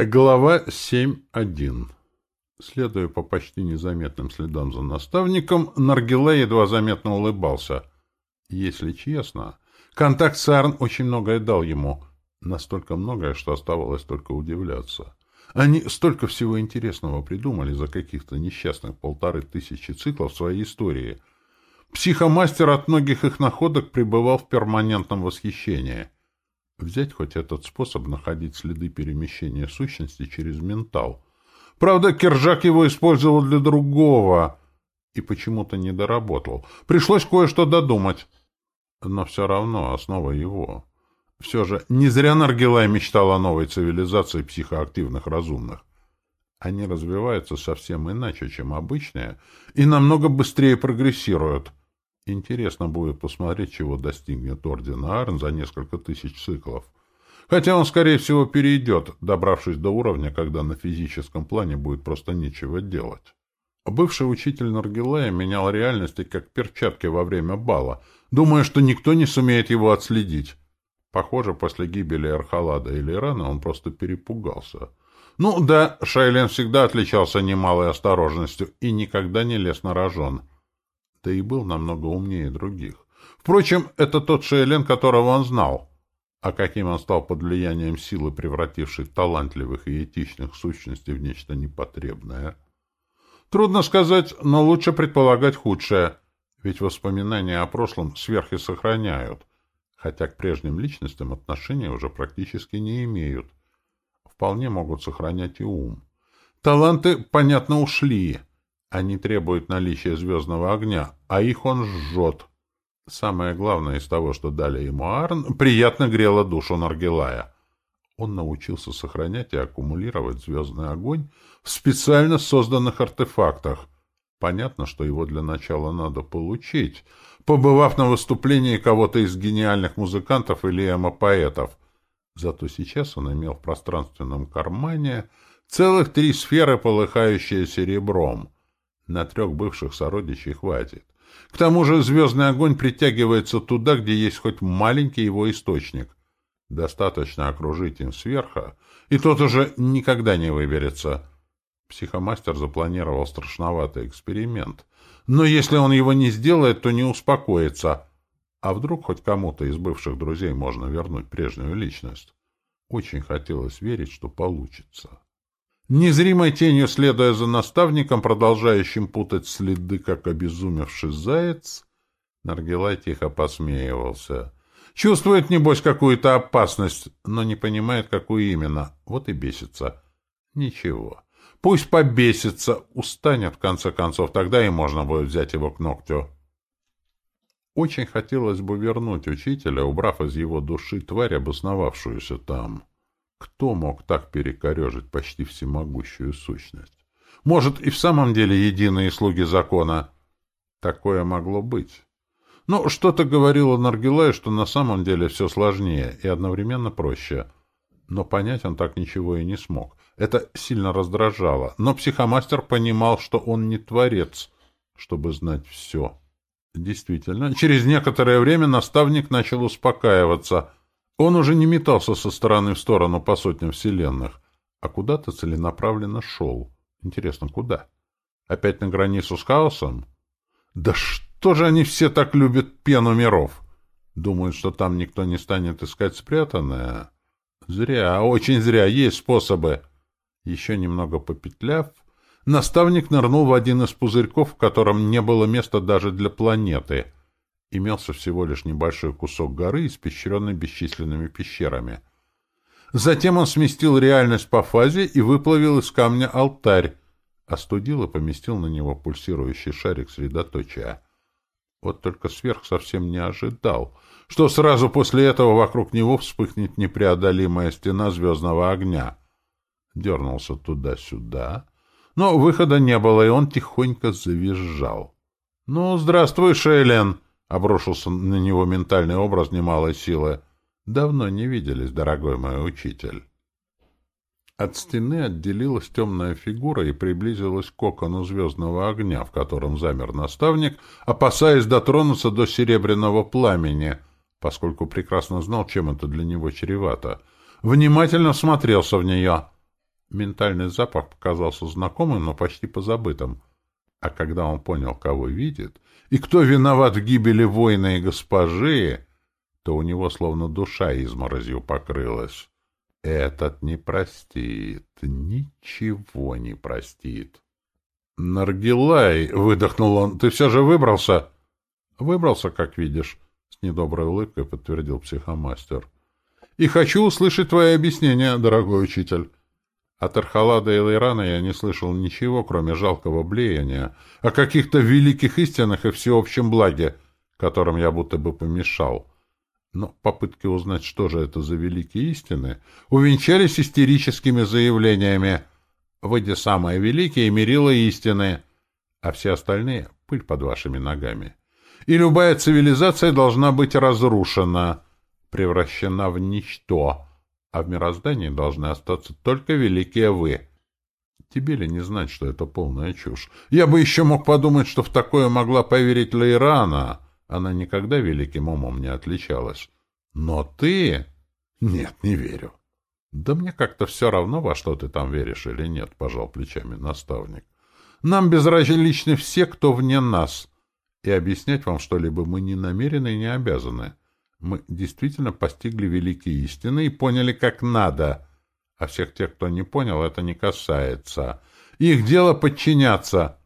Глава 7.1 Следуя по почти незаметным следам за наставником, Наргила едва заметно улыбался. Если честно, контакт с Арн очень многое дал ему. Настолько многое, что оставалось только удивляться. Они столько всего интересного придумали за каких-то несчастных полторы тысячи циклов своей истории. Психомастер от многих их находок пребывал в перманентном восхищении — Взять хоть этот способ находить следы перемещения сущности через ментал. Правда, Кержак его использовал для другого и почему-то не доработал. Пришлось кое-что додумать. Но все равно основа его. Все же не зря Наргилай мечтал о новой цивилизации психоактивных разумных. Они развиваются совсем иначе, чем обычные, и намного быстрее прогрессируют. Интересно будет посмотреть, чего достигнет Орден Арн за несколько тысяч циклов. Хотя он, скорее всего, перейдет, добравшись до уровня, когда на физическом плане будет просто нечего делать. Бывший учитель Наргилея менял реальности как перчатки во время бала, думая, что никто не сумеет его отследить. Похоже, после гибели Архалада или Ирана он просто перепугался. Ну да, Шайлен всегда отличался немалой осторожностью и никогда не лез на рожон да и был намного умнее других. Впрочем, это тот Шейлен, которого он знал. А каким он стал под влиянием силы, превратившей талантливых и этичных сущностей в нечто непотребное? Трудно сказать, но лучше предполагать худшее, ведь воспоминания о прошлом сверхи сохраняют, хотя к прежним личностям отношения уже практически не имеют. Вполне могут сохранять и ум. Таланты, понятно, ушли, они требуют наличия звездного огня, а их он жжет. Самое главное из того, что дали ему Арн, приятно грело душу Наргилая. Он научился сохранять и аккумулировать звездный огонь в специально созданных артефактах. Понятно, что его для начала надо получить, побывав на выступлении кого-то из гениальных музыкантов или эмо-поэтов. Зато сейчас он имел в пространственном кармане целых три сферы, полыхающие серебром — на трех бывших сородичей хватит. К тому же звездный огонь притягивается туда, где есть хоть маленький его источник. Достаточно окружить им сверху, и тот уже никогда не выберется. Психомастер запланировал страшноватый эксперимент. Но если он его не сделает, то не успокоится. А вдруг хоть кому-то из бывших друзей можно вернуть прежнюю личность? Очень хотелось верить, что получится. Незримой тенью следуя за наставником, продолжающим путать следы, как обезумевший заяц, Наргилай тихо посмеивался. Чувствует, небось, какую-то опасность, но не понимает, какую именно. Вот и бесится. Ничего. Пусть побесится, устанет, в конце концов, тогда и можно будет взять его к ногтю. Очень хотелось бы вернуть учителя, убрав из его души тварь, обосновавшуюся там. Кто мог так перекорежить почти всемогущую сущность? Может, и в самом деле единые слуги закона? Такое могло быть. Но что-то говорило Наргилай, что на самом деле все сложнее и одновременно проще. Но понять он так ничего и не смог. Это сильно раздражало. Но психомастер понимал, что он не творец, чтобы знать все. Действительно, через некоторое время наставник начал успокаиваться — он уже не метался со стороны в сторону по сотням вселенных, а куда-то целенаправленно шел. Интересно, куда? Опять на границу с хаосом? Да что же они все так любят пену миров? Думают, что там никто не станет искать спрятанное? Зря, очень зря, есть способы. Еще немного попетляв, наставник нырнул в один из пузырьков, в котором не было места даже для планеты — имелся всего лишь небольшой кусок горы, испещренный бесчисленными пещерами. Затем он сместил реальность по фазе и выплавил из камня алтарь, остудил и поместил на него пульсирующий шарик средоточия. Вот только сверх совсем не ожидал, что сразу после этого вокруг него вспыхнет непреодолимая стена звездного огня. Дернулся туда-сюда, но выхода не было, и он тихонько завизжал. — Ну, здравствуй, Шейлен! Обрушился на него ментальный образ немалой силы. «Давно не виделись, дорогой мой учитель». От стены отделилась темная фигура и приблизилась к кокону звездного огня, в котором замер наставник, опасаясь дотронуться до серебряного пламени, поскольку прекрасно знал, чем это для него чревато. Внимательно смотрелся в нее. Ментальный запах показался знакомым, но почти позабытым. А когда он понял, кого видит, и кто виноват в гибели воина и госпожи, то у него словно душа изморозью покрылась. Этот не простит, ничего не простит. «Наргилай!» — выдохнул он. «Ты все же выбрался?» «Выбрался, как видишь», — с недоброй улыбкой подтвердил психомастер. «И хочу услышать твое объяснение, дорогой учитель». От Архалада и Лейрана я не слышал ничего, кроме жалкого блеяния, о каких-то великих истинах и всеобщем благе, которым я будто бы помешал. Но попытки узнать, что же это за великие истины, увенчались истерическими заявлениями. «Вы где самые великие, мерила истины, а все остальные — пыль под вашими ногами. И любая цивилизация должна быть разрушена, превращена в ничто» а в мироздании должны остаться только великие вы. Тебе ли не знать, что это полная чушь? Я бы еще мог подумать, что в такое могла поверить Лейрана. Она никогда великим умом не отличалась. Но ты... Нет, не верю. Да мне как-то все равно, во что ты там веришь или нет, пожал плечами наставник. Нам безразличны все, кто вне нас. И объяснять вам что-либо мы не намерены и не обязаны. Мы действительно постигли великие истины и поняли, как надо. А всех тех, кто не понял, это не касается. Их дело подчиняться.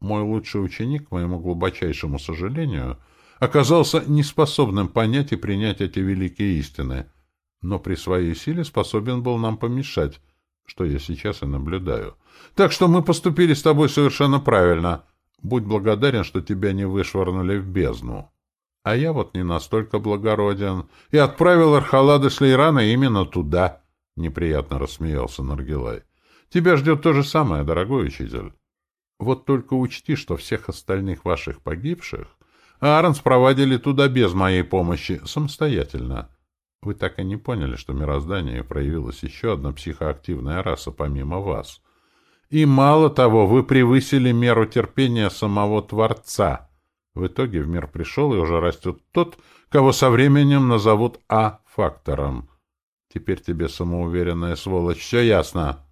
Мой лучший ученик, к моему глубочайшему сожалению, оказался неспособным понять и принять эти великие истины, но при своей силе способен был нам помешать, что я сейчас и наблюдаю. Так что мы поступили с тобой совершенно правильно. Будь благодарен, что тебя не вышвырнули в бездну. А я вот не настолько благороден. И отправил Архалада Шлейрана именно туда. Неприятно рассмеялся Наргилай. Тебя ждет то же самое, дорогой учитель. Вот только учти, что всех остальных ваших погибших Аарон спровадили туда без моей помощи, самостоятельно. Вы так и не поняли, что в мироздании проявилась еще одна психоактивная раса помимо вас. И мало того, вы превысили меру терпения самого Творца — в итоге в мир пришел и уже растет тот, кого со временем назовут А-фактором. Теперь тебе, самоуверенная сволочь, все ясно.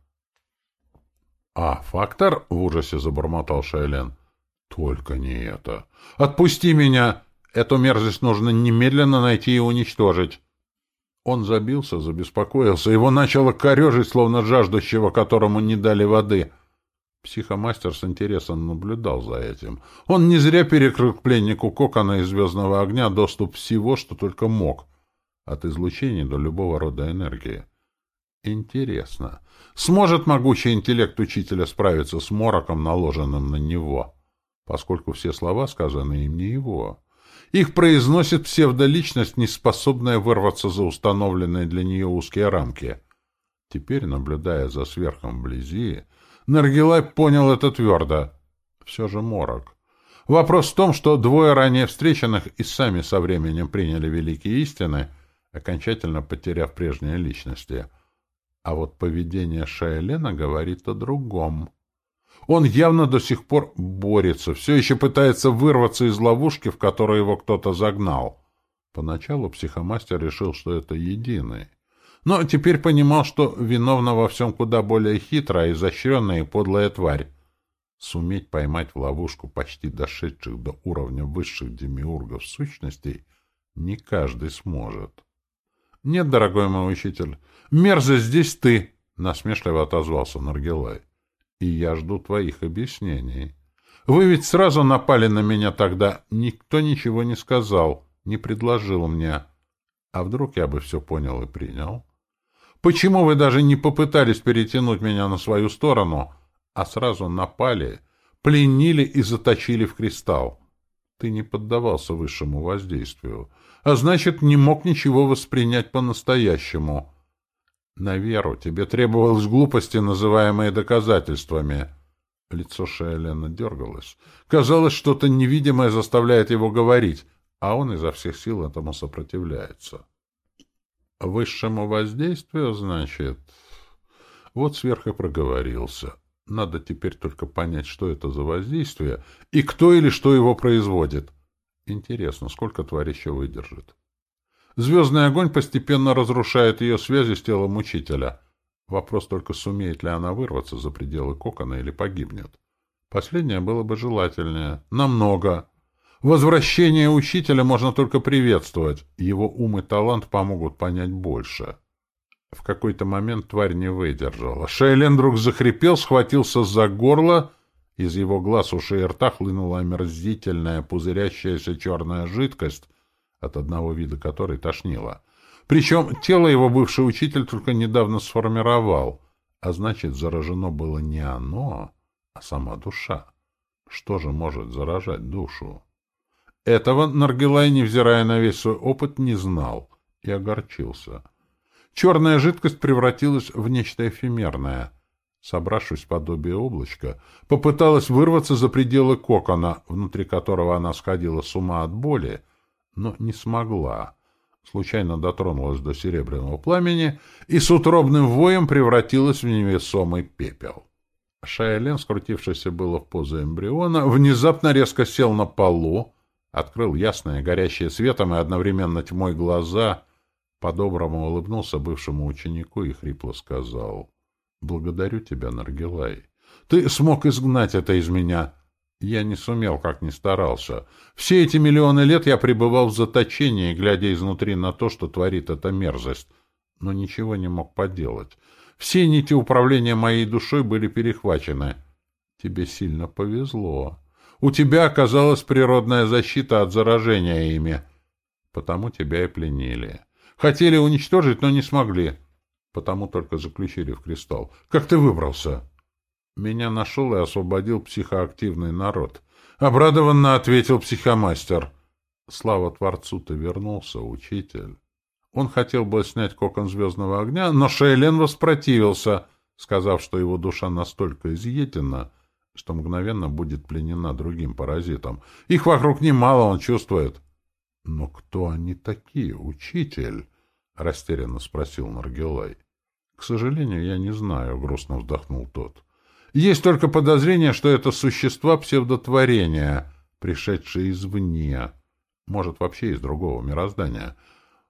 — А-фактор? — в ужасе забормотал Шайлен. — Только не это. Отпусти меня! Эту мерзость нужно немедленно найти и уничтожить. Он забился, забеспокоился, его начало корежить, словно жаждущего, которому не дали воды — Психомастер с интересом наблюдал за этим. Он не зря перекрыл пленнику кокона из звездного огня доступ всего, что только мог, от излучений до любого рода энергии. Интересно, сможет могучий интеллект учителя справиться с мороком, наложенным на него? Поскольку все слова сказаны им не его. Их произносит псевдоличность, не способная вырваться за установленные для нее узкие рамки. Теперь, наблюдая за сверхом вблизи, Наргилай понял это твердо. Все же морок. Вопрос в том, что двое ранее встреченных и сами со временем приняли великие истины, окончательно потеряв прежние личности. А вот поведение Шайлена говорит о другом. Он явно до сих пор борется, все еще пытается вырваться из ловушки, в которую его кто-то загнал. Поначалу психомастер решил, что это единый но теперь понимал, что виновна во всем куда более хитрая, изощренная и подлая тварь. Суметь поймать в ловушку почти дошедших до уровня высших демиургов сущностей не каждый сможет. — Нет, дорогой мой учитель, мерзость здесь ты, — насмешливо отозвался Наргилай. — И я жду твоих объяснений. Вы ведь сразу напали на меня тогда, никто ничего не сказал, не предложил мне. А вдруг я бы все понял и принял? — Почему вы даже не попытались перетянуть меня на свою сторону, а сразу напали, пленили и заточили в кристалл? Ты не поддавался высшему воздействию, а значит, не мог ничего воспринять по-настоящему. На веру тебе требовалось глупости, называемые доказательствами. Лицо Шейлена дергалось. Казалось, что-то невидимое заставляет его говорить, а он изо всех сил этому сопротивляется. Высшему воздействию, значит? Вот сверху проговорился. Надо теперь только понять, что это за воздействие и кто или что его производит. Интересно, сколько тварь еще выдержит? Звездный огонь постепенно разрушает ее связи с телом учителя. Вопрос только, сумеет ли она вырваться за пределы кокона или погибнет. Последнее было бы желательнее. Намного. Возвращение учителя можно только приветствовать. Его ум и талант помогут понять больше. В какой-то момент тварь не выдержала. Шейлен вдруг захрипел, схватился за горло. Из его глаз, ушей и рта хлынула омерзительная, пузырящаяся черная жидкость, от одного вида которой тошнило. Причем тело его бывший учитель только недавно сформировал, а значит, заражено было не оно, а сама душа. Что же может заражать душу? Этого Наргилай, невзирая на весь свой опыт, не знал и огорчился. Черная жидкость превратилась в нечто эфемерное. Собравшись в подобие облачка, попыталась вырваться за пределы кокона, внутри которого она сходила с ума от боли, но не смогла. Случайно дотронулась до серебряного пламени и с утробным воем превратилась в невесомый пепел. Шайлен, скрутившийся было в позу эмбриона, внезапно резко сел на полу, открыл ясные, горящие светом и одновременно тьмой глаза, по-доброму улыбнулся бывшему ученику и хрипло сказал, «Благодарю тебя, Наргилай. Ты смог изгнать это из меня. Я не сумел, как ни старался. Все эти миллионы лет я пребывал в заточении, глядя изнутри на то, что творит эта мерзость, но ничего не мог поделать. Все нити управления моей душой были перехвачены. Тебе сильно повезло». У тебя оказалась природная защита от заражения ими. Потому тебя и пленили. Хотели уничтожить, но не смогли. Потому только заключили в кристалл. Как ты выбрался? Меня нашел и освободил психоактивный народ. Обрадованно ответил психомастер. Слава Творцу, ты вернулся, учитель. Он хотел бы снять кокон звездного огня, но Шейлен воспротивился, сказав, что его душа настолько изъедена, что мгновенно будет пленена другим паразитом. Их вокруг немало, он чувствует. — Но кто они такие, учитель? — растерянно спросил Наргилай. — К сожалению, я не знаю, — грустно вздохнул тот. — Есть только подозрение, что это существа псевдотворения, пришедшие извне, может, вообще из другого мироздания.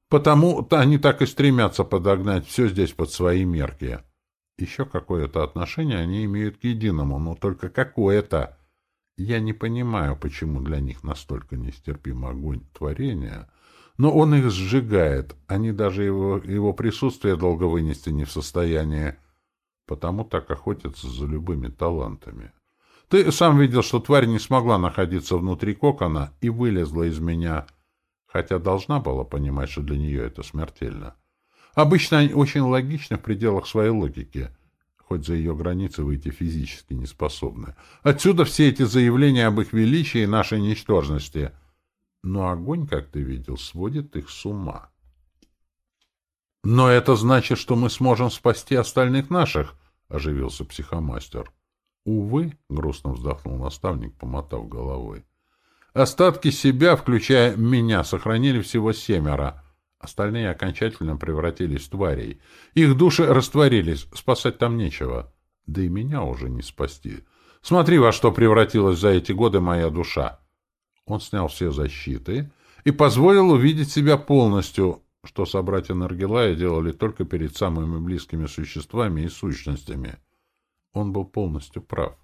Потому-то они так и стремятся подогнать все здесь под свои мерки. — еще какое-то отношение они имеют к единому, но только какое-то. Я не понимаю, почему для них настолько нестерпим огонь творения, но он их сжигает, они даже его, его присутствие долго вынести не в состоянии, потому так охотятся за любыми талантами. Ты сам видел, что тварь не смогла находиться внутри кокона и вылезла из меня, хотя должна была понимать, что для нее это смертельно. Обычно они очень логичны в пределах своей логики, хоть за ее границы выйти физически не способны. Отсюда все эти заявления об их величии и нашей ничтожности. Но огонь, как ты видел, сводит их с ума. «Но это значит, что мы сможем спасти остальных наших», — оживился психомастер. «Увы», — грустно вздохнул наставник, помотав головой. «Остатки себя, включая меня, сохранили всего семеро». Остальные окончательно превратились в тварей. Их души растворились, спасать там нечего. Да и меня уже не спасти. Смотри, во что превратилась за эти годы моя душа. Он снял все защиты и позволил увидеть себя полностью, что собратья Наргилая делали только перед самыми близкими существами и сущностями. Он был полностью прав.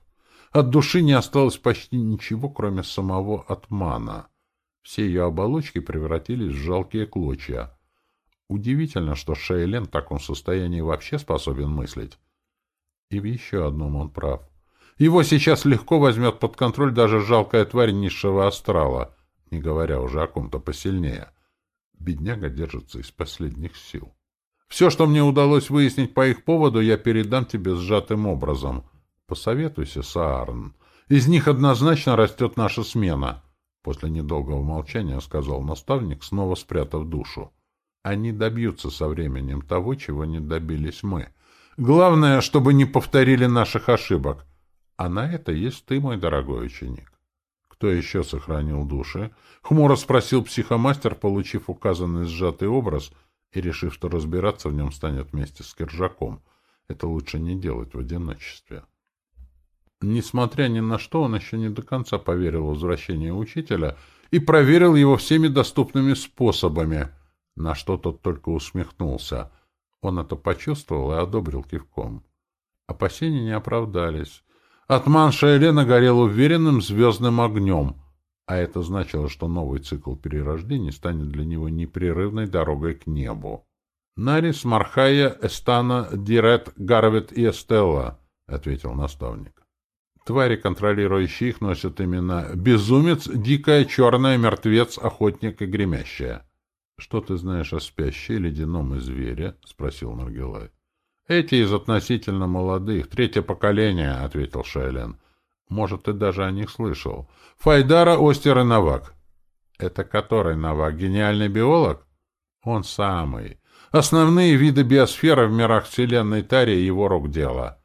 От души не осталось почти ничего, кроме самого Атмана — все ее оболочки превратились в жалкие клочья. Удивительно, что Шейлен в таком состоянии вообще способен мыслить. И в еще одном он прав. Его сейчас легко возьмет под контроль даже жалкая тварь низшего астрала, не говоря уже о ком-то посильнее. Бедняга держится из последних сил. Все, что мне удалось выяснить по их поводу, я передам тебе сжатым образом. Посоветуйся, Саарн. Из них однозначно растет наша смена. После недолгого молчания сказал наставник, снова спрятав душу. Они добьются со временем того, чего не добились мы. Главное, чтобы не повторили наших ошибок. А на это есть ты, мой дорогой ученик. Кто еще сохранил души? Хмуро спросил психомастер, получив указанный сжатый образ и решив, что разбираться в нем станет вместе с Киржаком. Это лучше не делать в одиночестве. Несмотря ни на что, он еще не до конца поверил в возвращение учителя и проверил его всеми доступными способами, на что тот только усмехнулся. Он это почувствовал и одобрил кивком. Опасения не оправдались. Атман Шаэлена горел уверенным звездным огнем, а это значило, что новый цикл перерождений станет для него непрерывной дорогой к небу. «Нарис, Мархая, Эстана, Дирет, Гарвет и Эстелла», — ответил наставник. Твари, контролирующие их, носят имена «Безумец», «Дикая», «Черная», «Мертвец», «Охотник» и «Гремящая». «Что ты знаешь о спящей, ледяном и звере?» — спросил Наргилай. «Эти из относительно молодых, третье поколение», — ответил Шайлен. «Может, ты даже о них слышал. Файдара, Остер и Навак». «Это который Навак? Гениальный биолог?» «Он самый. Основные виды биосферы в мирах Вселенной Тари — его рук дело».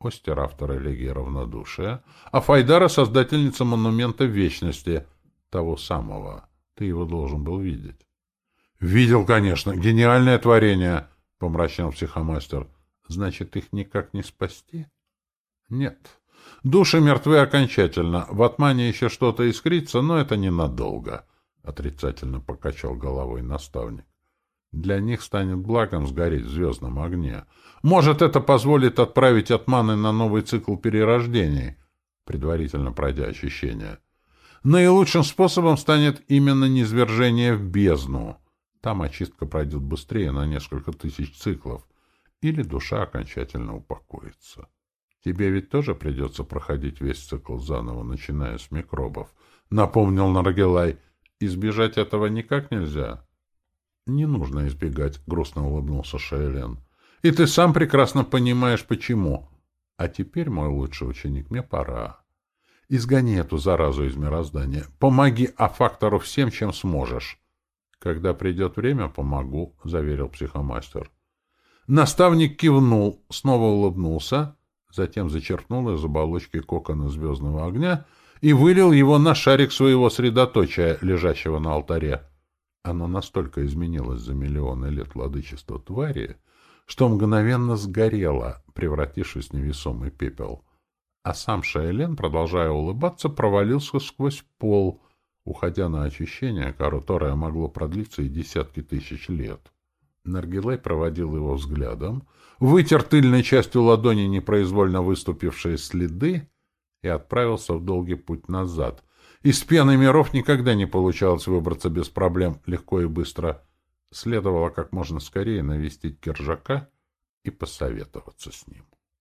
Остер — автор элегии равнодушия, а Файдара — создательница монумента Вечности, того самого. Ты его должен был видеть. «Видел, конечно. Гениальное творение», — помрачнел психомастер. «Значит, их никак не спасти?» «Нет. Души мертвы окончательно. В Атмане еще что-то искрится, но это ненадолго», — отрицательно покачал головой наставник. «Для них станет благом сгореть в звездном огне. Может, это позволит отправить Атманы на новый цикл перерождений, предварительно пройдя очищение. Наилучшим способом станет именно низвержение в бездну». Там очистка пройдет быстрее на несколько тысяч циклов, или душа окончательно упокоится. Тебе ведь тоже придется проходить весь цикл заново, начиная с микробов. Напомнил Наргелай. Избежать этого никак нельзя. Не нужно избегать, грустно улыбнулся Шейлен. И ты сам прекрасно понимаешь, почему. А теперь, мой лучший ученик, мне пора. Изгони эту заразу из мироздания. Помоги Афактору всем, чем сможешь. «Когда придет время, помогу», — заверил психомастер. Наставник кивнул, снова улыбнулся, затем зачерпнул из оболочки кокона звездного огня и вылил его на шарик своего средоточия, лежащего на алтаре. Оно настолько изменилось за миллионы лет владычества твари, что мгновенно сгорело, превратившись в невесомый пепел. А сам Шаэлен, продолжая улыбаться, провалился сквозь пол — уходя на очищение, которое могло продлиться и десятки тысяч лет. Наргилей проводил его взглядом, вытер тыльной частью ладони непроизвольно выступившие следы и отправился в долгий путь назад. Из пены миров никогда не получалось выбраться без проблем легко и быстро. Следовало как можно скорее навестить Кержака и посоветоваться с ним.